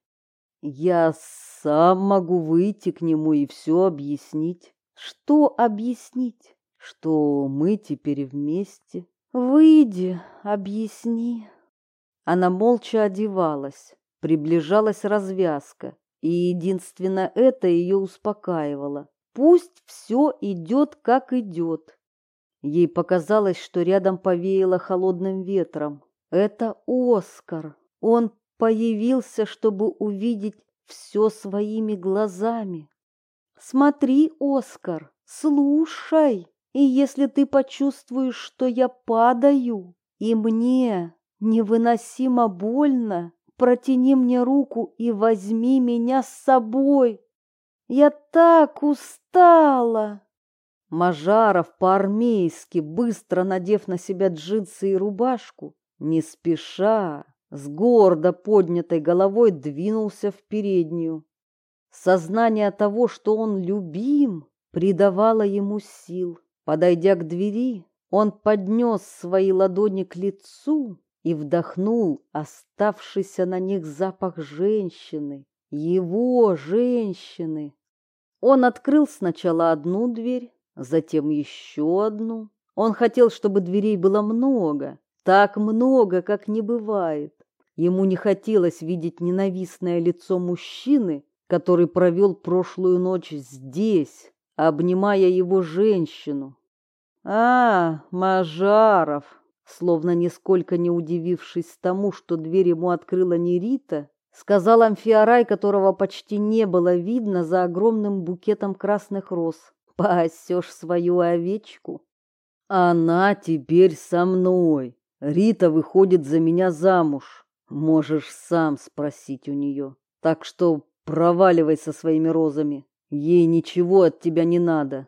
«Я сам могу выйти к нему и все объяснить». «Что объяснить?» «Что мы теперь вместе». «Выйди, объясни». Она молча одевалась. Приближалась развязка, и единственно это ее успокаивало. Пусть все идет, как идет. Ей показалось, что рядом повеяло холодным ветром. Это Оскар. Он появился, чтобы увидеть все своими глазами. Смотри, Оскар, слушай, и если ты почувствуешь, что я падаю, и мне невыносимо больно, протяни мне руку и возьми меня с собой. Я так устала. Мажаров по-армейски, быстро надев на себя джинсы и рубашку, не спеша, с гордо поднятой головой двинулся в переднюю. Сознание того, что он любим, придавало ему сил. Подойдя к двери, он поднес свои ладони к лицу и вдохнул оставшийся на них запах женщины, его женщины. Он открыл сначала одну дверь, затем еще одну. Он хотел, чтобы дверей было много, так много, как не бывает. Ему не хотелось видеть ненавистное лицо мужчины, который провел прошлую ночь здесь, обнимая его женщину. «А, Мажаров!» Словно нисколько не удивившись тому, что дверь ему открыла не Рита, сказал Амфиарай, которого почти не было видно за огромным букетом красных роз. «Пасешь свою овечку?» «Она теперь со мной. Рита выходит за меня замуж. Можешь сам спросить у нее. Так что проваливай со своими розами. Ей ничего от тебя не надо.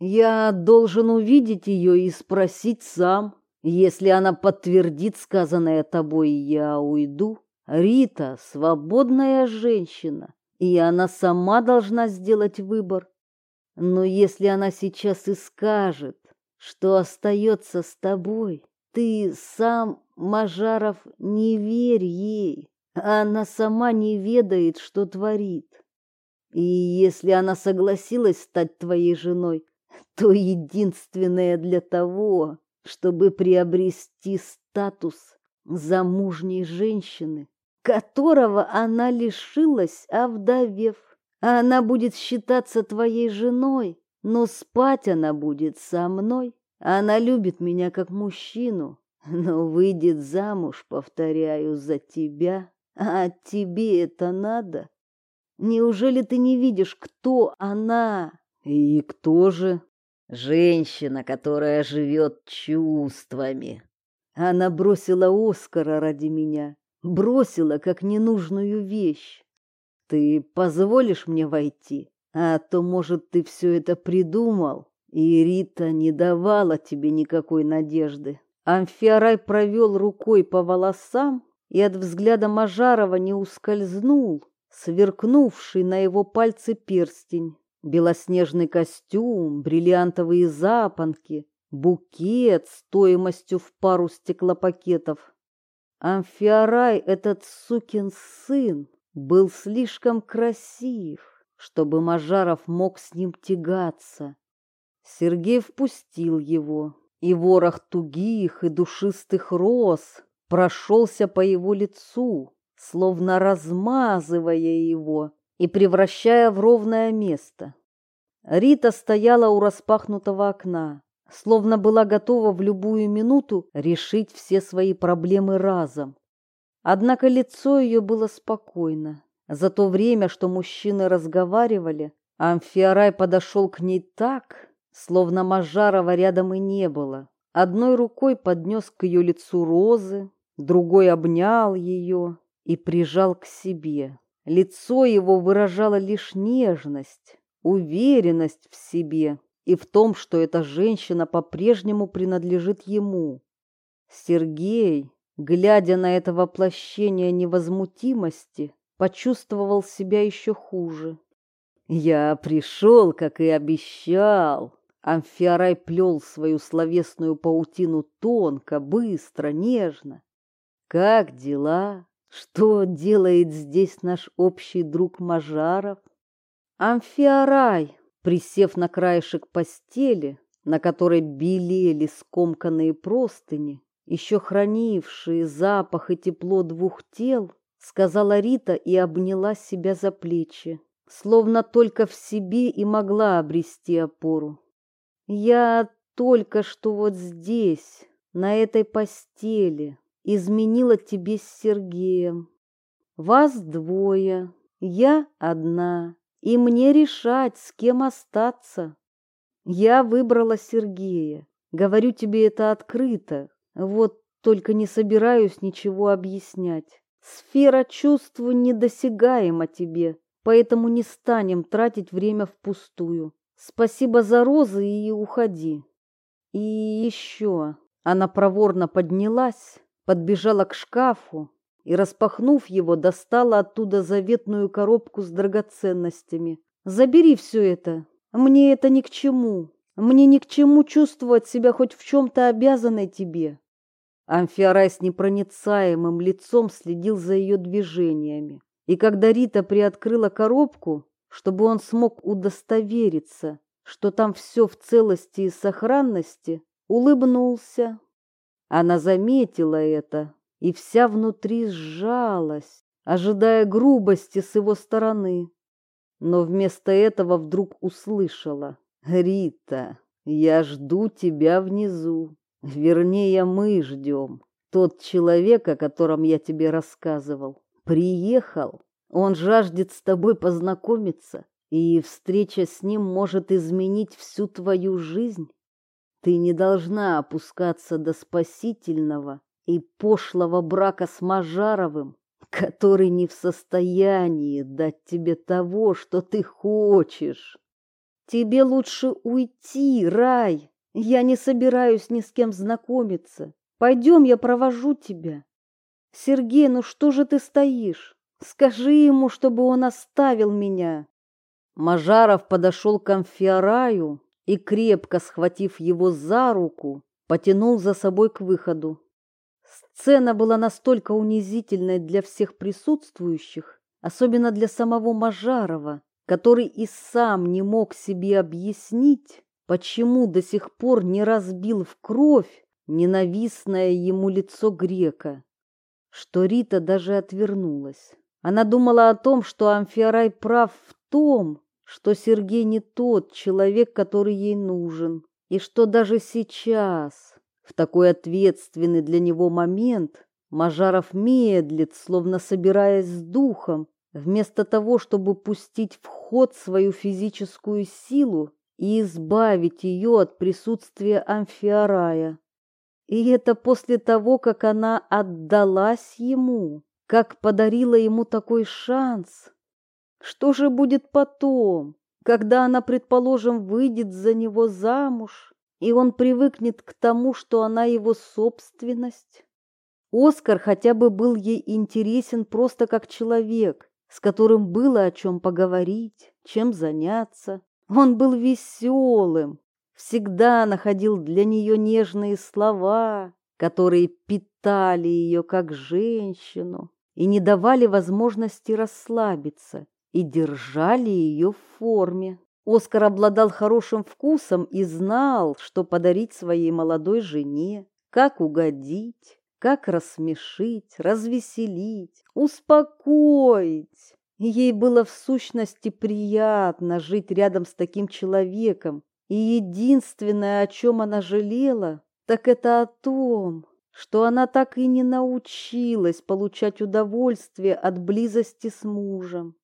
Я должен увидеть ее и спросить сам. Если она подтвердит сказанное тобой, я уйду. Рита — свободная женщина, и она сама должна сделать выбор. Но если она сейчас и скажет, что остается с тобой, ты сам, Мажаров, не верь ей. Она сама не ведает, что творит. И если она согласилась стать твоей женой, то единственное для того, чтобы приобрести статус замужней женщины, которого она лишилась, овдовев. А она будет считаться твоей женой, но спать она будет со мной. Она любит меня как мужчину, но выйдет замуж, повторяю, за тебя. А тебе это надо? Неужели ты не видишь, кто она? И кто же? Женщина, которая живет чувствами. Она бросила Оскара ради меня, бросила как ненужную вещь. Ты позволишь мне войти? А то, может, ты все это придумал, и Рита не давала тебе никакой надежды. Амфиарай провел рукой по волосам, и от взгляда Мажарова не ускользнул сверкнувший на его пальце перстень. Белоснежный костюм, бриллиантовые запонки, букет стоимостью в пару стеклопакетов. Амфиарай, этот сукин сын, был слишком красив, чтобы Мажаров мог с ним тягаться. Сергей впустил его, и ворох тугих и душистых роз прошелся по его лицу, словно размазывая его и превращая в ровное место. Рита стояла у распахнутого окна, словно была готова в любую минуту решить все свои проблемы разом. Однако лицо ее было спокойно. За то время, что мужчины разговаривали, Амфиарай подошел к ней так, словно Мажарова рядом и не было. Одной рукой поднес к ее лицу розы, другой обнял ее и прижал к себе. Лицо его выражало лишь нежность, уверенность в себе и в том, что эта женщина по-прежнему принадлежит ему. Сергей, глядя на это воплощение невозмутимости, почувствовал себя еще хуже. «Я пришел, как и обещал!» Амфиарай плел свою словесную паутину тонко, быстро, нежно. «Как дела? Что делает здесь наш общий друг Мажаров?» Амфиарай, присев на краешек постели, на которой белели скомканные простыни, еще хранившие запах и тепло двух тел, сказала Рита и обняла себя за плечи, словно только в себе и могла обрести опору. Я только что вот здесь, на этой постели, изменила тебе с Сергеем. Вас двое, я одна, и мне решать, с кем остаться. Я выбрала Сергея. Говорю тебе это открыто. Вот только не собираюсь ничего объяснять. Сфера чувств недосягаема тебе, поэтому не станем тратить время впустую. Спасибо за розы и уходи. И еще. Она проворно поднялась, подбежала к шкафу и, распахнув его, достала оттуда заветную коробку с драгоценностями. Забери все это. Мне это ни к чему. Мне ни к чему чувствовать себя хоть в чем-то обязанной тебе. Амфиарай с непроницаемым лицом следил за ее движениями. И когда Рита приоткрыла коробку, чтобы он смог удостовериться, что там все в целости и сохранности, улыбнулся. Она заметила это и вся внутри сжалась, ожидая грубости с его стороны. Но вместо этого вдруг услышала. «Рита, я жду тебя внизу. Вернее, мы ждем. Тот человек, о котором я тебе рассказывал, приехал. Он жаждет с тобой познакомиться, и встреча с ним может изменить всю твою жизнь. Ты не должна опускаться до спасительного и пошлого брака с Мажаровым, который не в состоянии дать тебе того, что ты хочешь. Тебе лучше уйти, Рай. Я не собираюсь ни с кем знакомиться. Пойдем, я провожу тебя. Сергей, ну что же ты стоишь? Скажи ему, чтобы он оставил меня. Мажаров подошел к Амфиараю и, крепко схватив его за руку, потянул за собой к выходу. Сцена была настолько унизительной для всех присутствующих, особенно для самого Мажарова, который и сам не мог себе объяснить, почему до сих пор не разбил в кровь ненавистное ему лицо грека, что Рита даже отвернулась. Она думала о том, что Амфиарай прав в том, что Сергей не тот человек, который ей нужен, и что даже сейчас, в такой ответственный для него момент, Мажаров медлит, словно собираясь с духом, вместо того, чтобы пустить в ход свою физическую силу и избавить ее от присутствия Амфиарая. И это после того, как она отдалась ему, как подарила ему такой шанс. Что же будет потом, когда она, предположим, выйдет за него замуж, и он привыкнет к тому, что она его собственность? Оскар хотя бы был ей интересен просто как человек, с которым было о чем поговорить, чем заняться. Он был веселым, всегда находил для нее нежные слова, которые питали ее как женщину и не давали возможности расслабиться, и держали ее в форме. Оскар обладал хорошим вкусом и знал, что подарить своей молодой жене, как угодить, как рассмешить, развеселить, успокоить. Ей было в сущности приятно жить рядом с таким человеком, и единственное, о чем она жалела, так это о том, что она так и не научилась получать удовольствие от близости с мужем.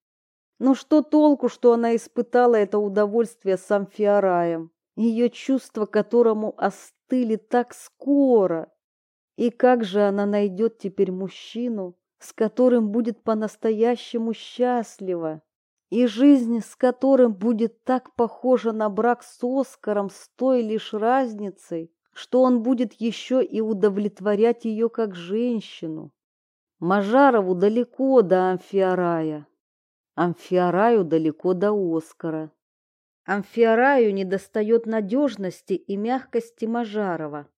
Но что толку, что она испытала это удовольствие с Амфиараем, ее чувства которому остыли так скоро, И как же она найдет теперь мужчину, с которым будет по-настоящему счастлива, и жизнь с которым будет так похожа на брак с Оскаром с той лишь разницей, что он будет еще и удовлетворять ее как женщину. Мажарову далеко до Амфиарая, Амфиараю далеко до Оскара. Амфиараю недостает надежности и мягкости Мажарова.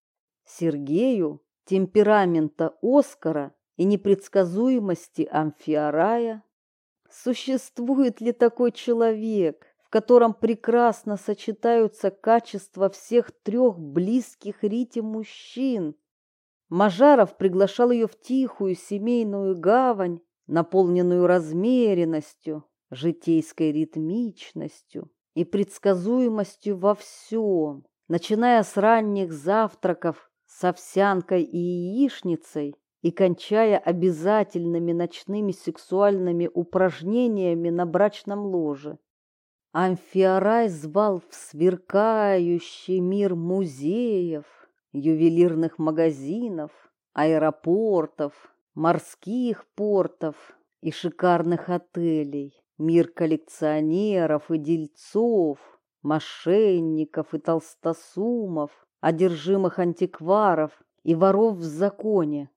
Сергею темперамента Оскара и непредсказуемости Амфиарая? Существует ли такой человек, в котором прекрасно сочетаются качества всех трех близких Рите мужчин? Мажаров приглашал ее в тихую семейную гавань, наполненную размеренностью, житейской ритмичностью и предсказуемостью во всем, начиная с ранних завтраков с овсянкой и яичницей и кончая обязательными ночными сексуальными упражнениями на брачном ложе. Амфиарай звал в сверкающий мир музеев, ювелирных магазинов, аэропортов, морских портов и шикарных отелей, мир коллекционеров и дельцов, мошенников и толстосумов, одержимых антикваров и воров в законе.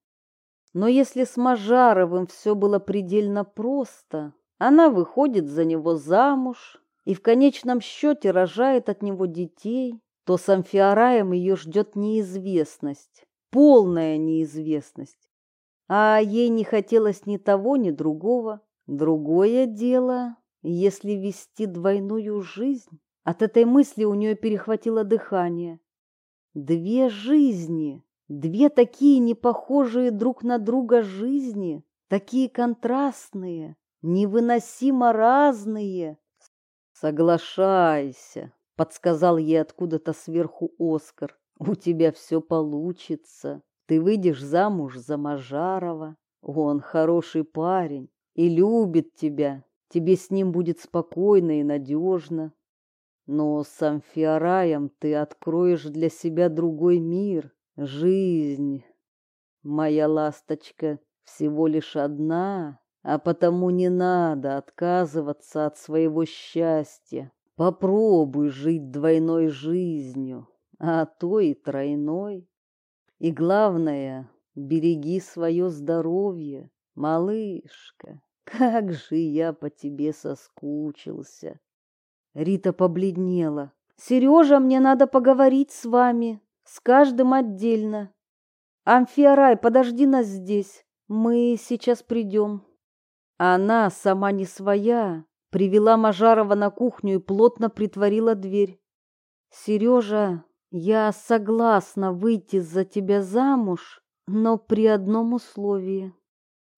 Но если с Мажаровым все было предельно просто, она выходит за него замуж и в конечном счете рожает от него детей, то с Амфиараем ее ждет неизвестность, полная неизвестность. А ей не хотелось ни того, ни другого. Другое дело, если вести двойную жизнь. От этой мысли у нее перехватило дыхание. Две жизни. Две такие непохожие друг на друга жизни, такие контрастные, невыносимо разные. Соглашайся, подсказал ей откуда-то сверху Оскар. У тебя все получится. Ты выйдешь замуж за Мажарова. Он хороший парень и любит тебя. Тебе с ним будет спокойно и надежно. Но с Амфиараем ты откроешь для себя другой мир, Жизнь, моя ласточка, всего лишь одна, а потому не надо отказываться от своего счастья. Попробуй жить двойной жизнью, а то и тройной. И главное, береги свое здоровье, малышка. Как же я по тебе соскучился. Рита побледнела. Сережа, мне надо поговорить с вами с каждым отдельно. Амфиарай, подожди нас здесь, мы сейчас придем. Она, сама не своя, привела Мажарова на кухню и плотно притворила дверь. Сережа, я согласна выйти за тебя замуж, но при одном условии.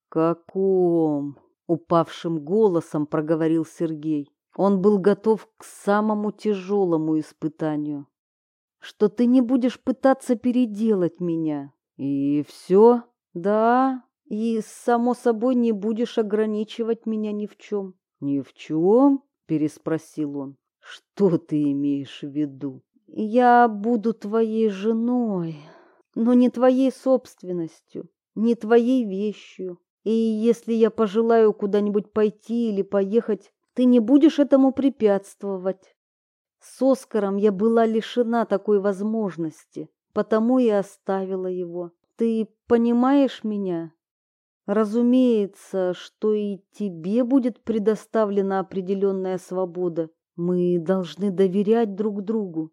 Каком? упавшим голосом проговорил Сергей. Он был готов к самому тяжелому испытанию что ты не будешь пытаться переделать меня. И все? Да, и, само собой, не будешь ограничивать меня ни в чем. Ни в чем? Переспросил он. Что ты имеешь в виду? Я буду твоей женой, но не твоей собственностью, не твоей вещью. И если я пожелаю куда-нибудь пойти или поехать, ты не будешь этому препятствовать. С Оскаром я была лишена такой возможности, потому и оставила его. Ты понимаешь меня? Разумеется, что и тебе будет предоставлена определенная свобода. Мы должны доверять друг другу.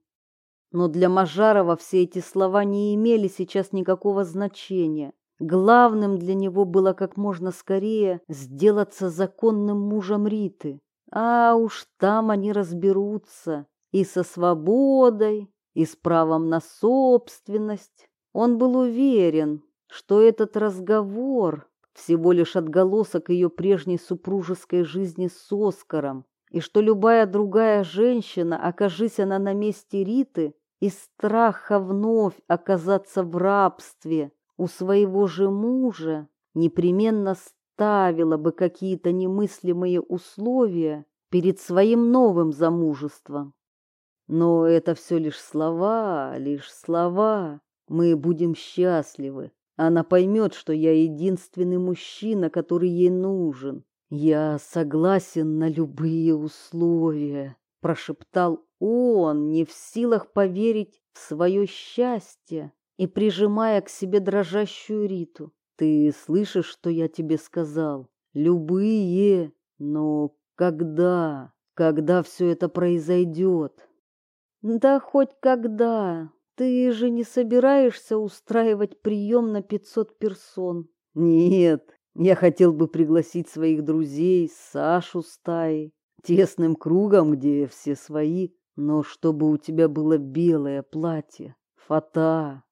Но для Мажарова все эти слова не имели сейчас никакого значения. Главным для него было как можно скорее сделаться законным мужем Риты. А уж там они разберутся и со свободой, и с правом на собственность. Он был уверен, что этот разговор всего лишь отголосок ее прежней супружеской жизни с Оскаром, и что любая другая женщина, окажись она на месте Риты, из страха вновь оказаться в рабстве у своего же мужа, непременно ставила бы какие-то немыслимые условия перед своим новым замужеством. Но это все лишь слова, лишь слова. Мы будем счастливы, Она поймет, что я единственный мужчина, который ей нужен. Я согласен на любые условия, прошептал он, не в силах поверить в свое счастье и прижимая к себе дрожащую Риту. Ты слышишь, что я тебе сказал? Любые, но когда? Когда все это произойдет? Да хоть когда. Ты же не собираешься устраивать прием на пятьсот персон? Нет, я хотел бы пригласить своих друзей, Сашу стаи, тесным кругом, где все свои, но чтобы у тебя было белое платье, фата.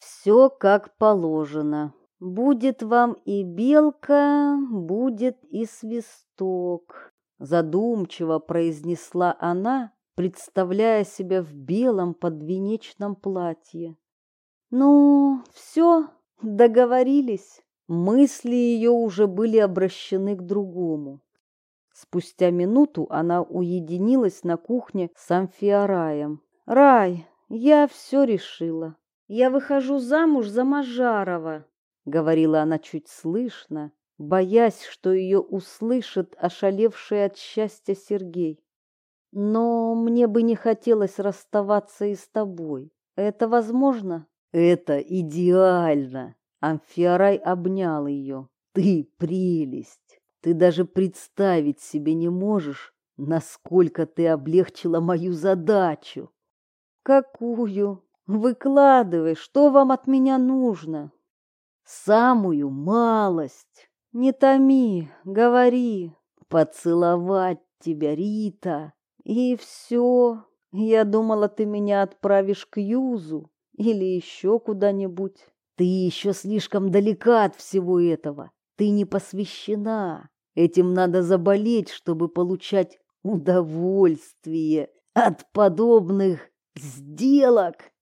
Все как положено. Будет вам и белка, будет и свисток, задумчиво произнесла она, представляя себя в белом подвенечном платье. Ну, все, договорились. Мысли ее уже были обращены к другому. Спустя минуту она уединилась на кухне с Амфиараем. «Рай, я все решила. Я выхожу замуж за Мажарова», — говорила она чуть слышно, боясь, что ее услышит ошалевший от счастья Сергей. Но мне бы не хотелось расставаться и с тобой. Это возможно? Это идеально. Амфиарай обнял ее. Ты прелесть. Ты даже представить себе не можешь, насколько ты облегчила мою задачу. Какую? Выкладывай, что вам от меня нужно? Самую малость. Не томи, говори. Поцеловать тебя, Рита. И все. Я думала, ты меня отправишь к Юзу или еще куда-нибудь. Ты еще слишком далека от всего этого. Ты не посвящена. Этим надо заболеть, чтобы получать удовольствие от подобных сделок.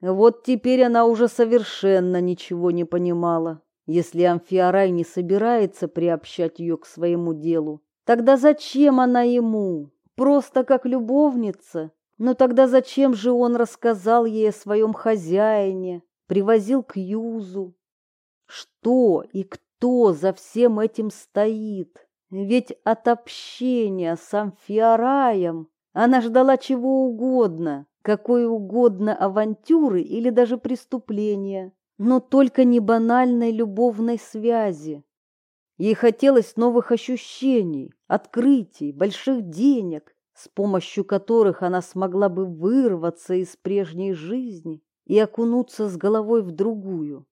Вот теперь она уже совершенно ничего не понимала. Если Амфиарай не собирается приобщать ее к своему делу, тогда зачем она ему? Просто как любовница. Но тогда зачем же он рассказал ей о своем хозяине, привозил к Юзу? Что и кто за всем этим стоит? Ведь от общения с Амфиараем она ждала чего угодно, какой угодно авантюры или даже преступления, но только не банальной любовной связи. Ей хотелось новых ощущений, открытий, больших денег, с помощью которых она смогла бы вырваться из прежней жизни и окунуться с головой в другую.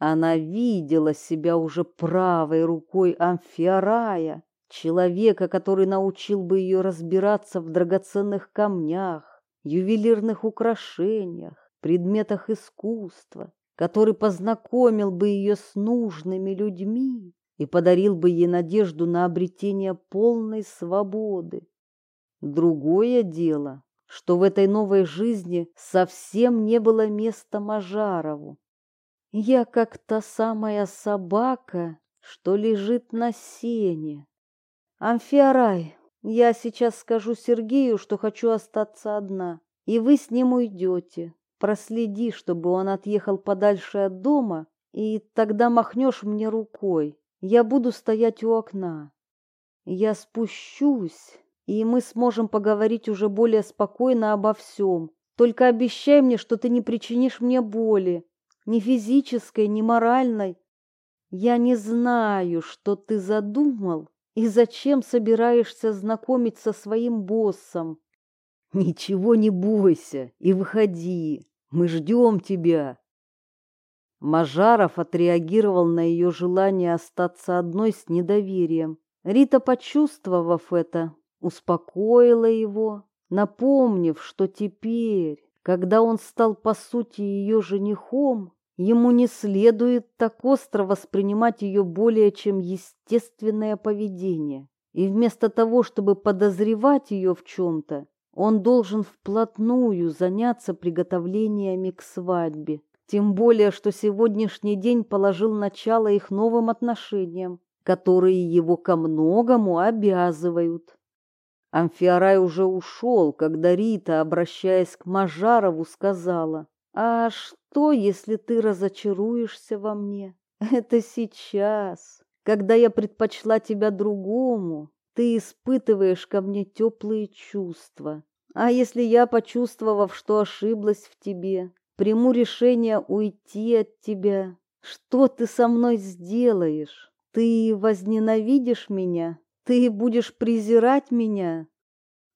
Она видела себя уже правой рукой Амфиарая, человека, который научил бы ее разбираться в драгоценных камнях, ювелирных украшениях, предметах искусства, который познакомил бы ее с нужными людьми и подарил бы ей надежду на обретение полной свободы. Другое дело, что в этой новой жизни совсем не было места Мажарову. Я как та самая собака, что лежит на сене. Амфиарай, я сейчас скажу Сергею, что хочу остаться одна, и вы с ним уйдете. Проследи, чтобы он отъехал подальше от дома, и тогда махнешь мне рукой. Я буду стоять у окна. Я спущусь, и мы сможем поговорить уже более спокойно обо всем. Только обещай мне, что ты не причинишь мне боли, ни физической, ни моральной. Я не знаю, что ты задумал и зачем собираешься знакомить со своим боссом. Ничего не бойся и выходи. Мы ждем тебя. Мажаров отреагировал на ее желание остаться одной с недоверием. Рита, почувствовав это, успокоила его, напомнив, что теперь, когда он стал по сути ее женихом, ему не следует так остро воспринимать ее более чем естественное поведение. И вместо того, чтобы подозревать ее в чем-то, он должен вплотную заняться приготовлениями к свадьбе. Тем более, что сегодняшний день положил начало их новым отношениям, которые его ко многому обязывают. Амфиарай уже ушел, когда Рита, обращаясь к Мажарову, сказала, «А что если ты разочаруешься во мне? Это сейчас, когда я предпочла тебя другому, ты испытываешь ко мне теплые чувства. А если я, почувствовав, что ошиблась в тебе, приму решение уйти от тебя, что ты со мной сделаешь? Ты возненавидишь меня? Ты будешь презирать меня?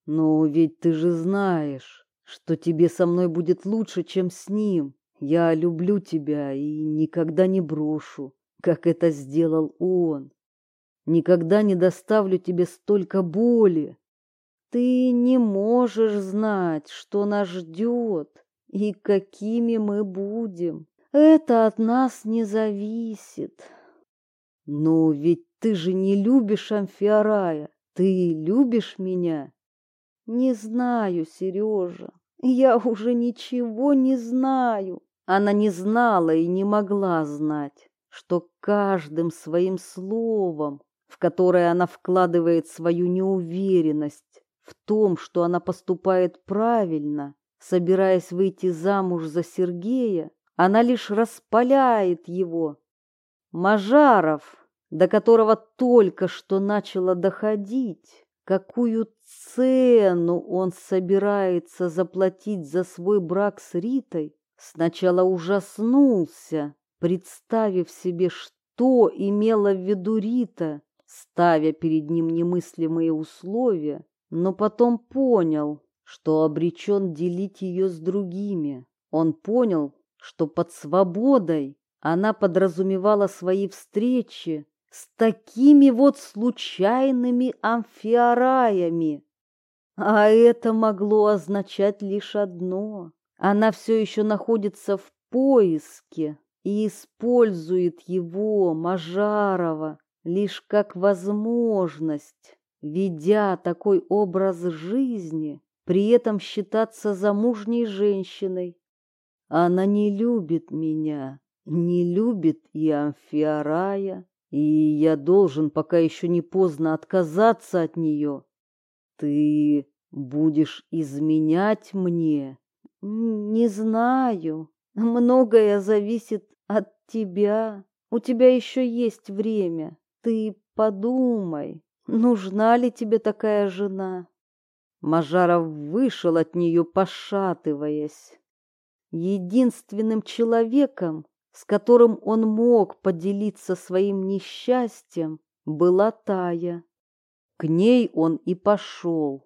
Но ведь ты же знаешь, что тебе со мной будет лучше, чем с ним. Я люблю тебя и никогда не брошу, как это сделал он. Никогда не доставлю тебе столько боли. Ты не можешь знать, что нас ждет и какими мы будем. Это от нас не зависит. Но ведь ты же не любишь Амфиарая. Ты любишь меня? Не знаю, Сережа. Я уже ничего не знаю. Она не знала и не могла знать, что каждым своим словом, в которое она вкладывает свою неуверенность в том, что она поступает правильно, собираясь выйти замуж за Сергея, она лишь распаляет его. Мажаров, до которого только что начало доходить, какую цену он собирается заплатить за свой брак с Ритой, сначала ужаснулся, представив себе, что имела в виду Рита, ставя перед ним немыслимые условия, но потом понял, что обречен делить ее с другими. Он понял, что под свободой она подразумевала свои встречи с такими вот случайными амфиараями. А это могло означать лишь одно. Она все еще находится в поиске и использует его, Мажарова, лишь как возможность, ведя такой образ жизни, при этом считаться замужней женщиной. Она не любит меня, не любит и Амфиарая, и я должен, пока еще не поздно, отказаться от нее. Ты будешь изменять мне? Не знаю. Многое зависит от тебя. У тебя еще есть время. Ты подумай, нужна ли тебе такая жена? Мажаров вышел от нее, пошатываясь. Единственным человеком, с которым он мог поделиться своим несчастьем, была Тая. К ней он и пошел.